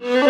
Mm-hmm.